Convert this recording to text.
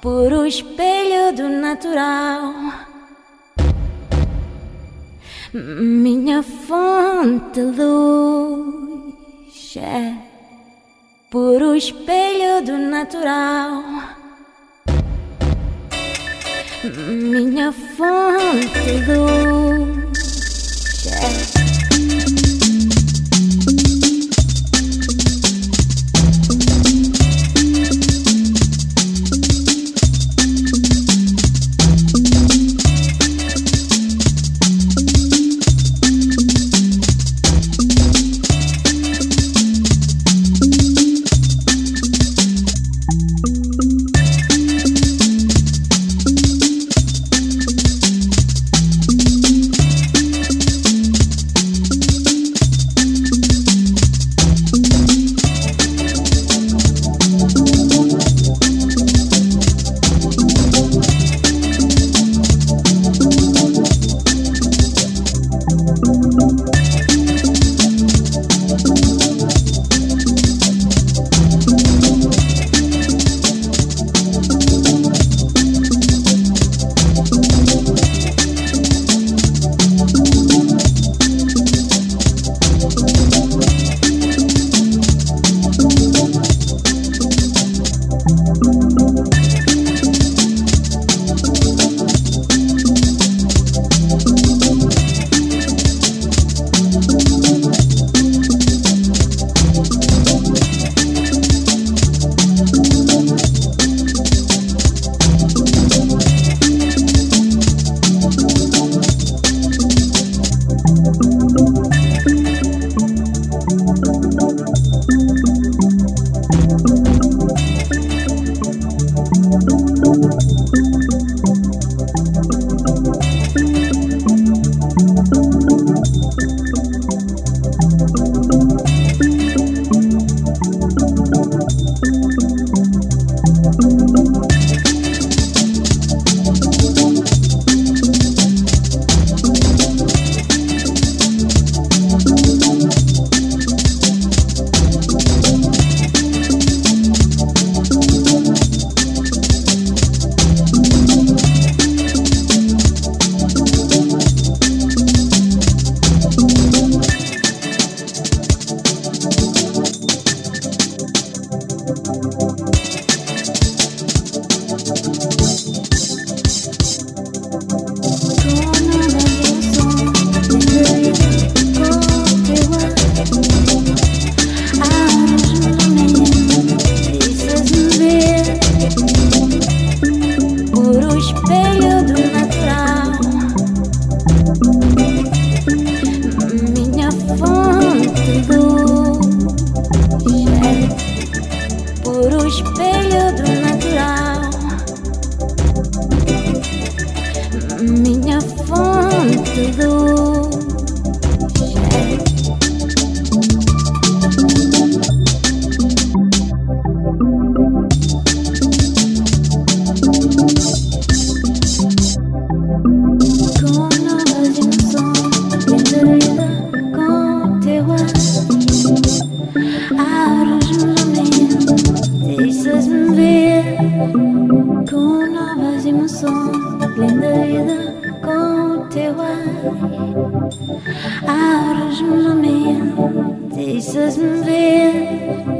Por o espelho do natural, minha fonte luz é por o espelho do natural, minha fonte luz é. Aros no momento, deixas-me.